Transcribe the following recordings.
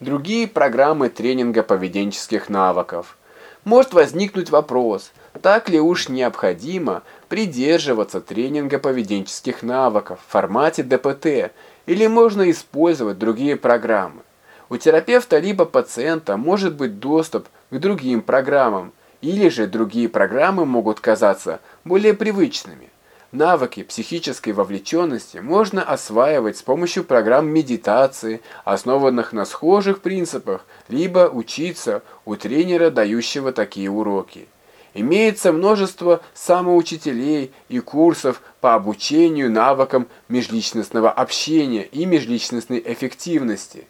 другие программы тренинга поведенческих навыков. Может возникнуть вопрос, так ли уж необходимо придерживаться тренинга поведенческих навыков в формате ДПТ или можно использовать другие программы. У терапевта либо пациента может быть доступ к другим программам, или же другие программы могут казаться более привычными. Навыки психической вовлеченности можно осваивать с помощью программ медитации, основанных на схожих принципах, либо учиться у тренера, дающего такие уроки. Имеется множество самоучителей и курсов по обучению навыкам межличностного общения и межличностной эффективности,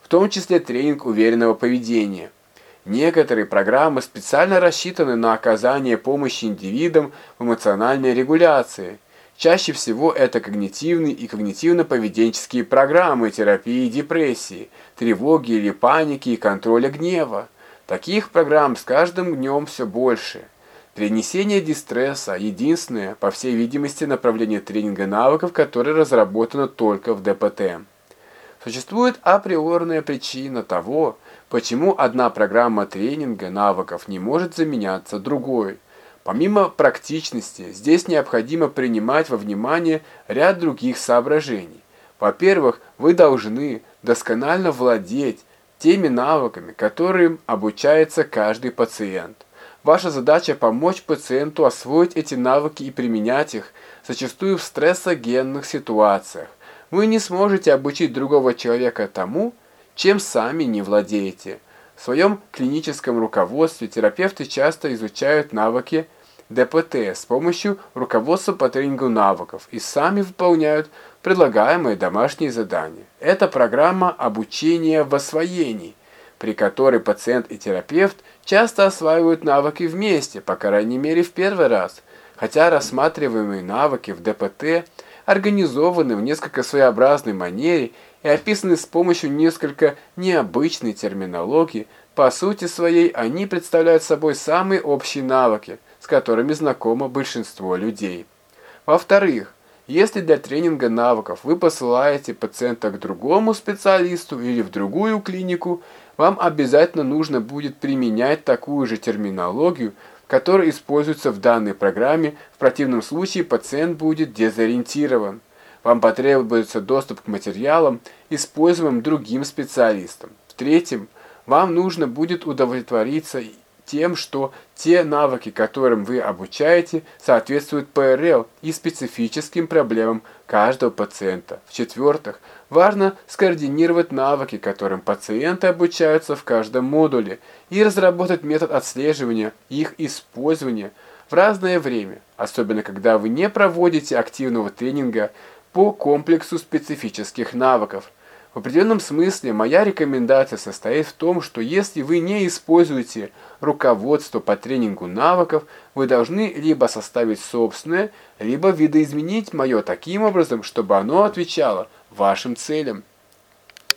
в том числе тренинг уверенного поведения – Некоторые программы специально рассчитаны на оказание помощи индивидам в эмоциональной регуляции. Чаще всего это когнитивные и когнитивно-поведенческие программы терапии депрессии, тревоги или паники и контроля гнева. Таких программ с каждым днем все больше. Перенесение дистресса – единственное, по всей видимости, направление тренинга навыков, которое разработано только в ДПТ. Существует априорная причина того, почему одна программа тренинга навыков не может заменяться другой. Помимо практичности, здесь необходимо принимать во внимание ряд других соображений. Во-первых, вы должны досконально владеть теми навыками, которым обучается каждый пациент. Ваша задача помочь пациенту освоить эти навыки и применять их, зачастую в стрессогенных ситуациях. Вы не сможете обучить другого человека тому, чем сами не владеете. В своем клиническом руководстве терапевты часто изучают навыки ДПТ с помощью руководства по тренингу навыков и сами выполняют предлагаемые домашние задания. Это программа обучения в освоении, при которой пациент и терапевт часто осваивают навыки вместе, по крайней мере в первый раз, хотя рассматриваемые навыки в ДПТ – организованы в несколько своеобразной манере и описаны с помощью несколько необычной терминологии, по сути своей они представляют собой самые общие навыки, с которыми знакомо большинство людей. Во-вторых, если для тренинга навыков вы посылаете пациента к другому специалисту или в другую клинику, вам обязательно нужно будет применять такую же терминологию, который используется в данной программе, в противном случае пациент будет дезориентирован. Вам потребуется доступ к материалам, используемым другим специалистом. В-третьем, вам нужно будет удовлетвориться тем, что те навыки, которым вы обучаете, соответствуют ПРЛ и специфическим проблемам каждого пациента. В-четвертых, важно скоординировать навыки, которым пациенты обучаются в каждом модуле, и разработать метод отслеживания их использования в разное время, особенно когда вы не проводите активного тренинга по комплексу специфических навыков. В определенном смысле моя рекомендация состоит в том, что если вы не используете руководство по тренингу навыков, вы должны либо составить собственное, либо видоизменить мое таким образом, чтобы оно отвечало вашим целям.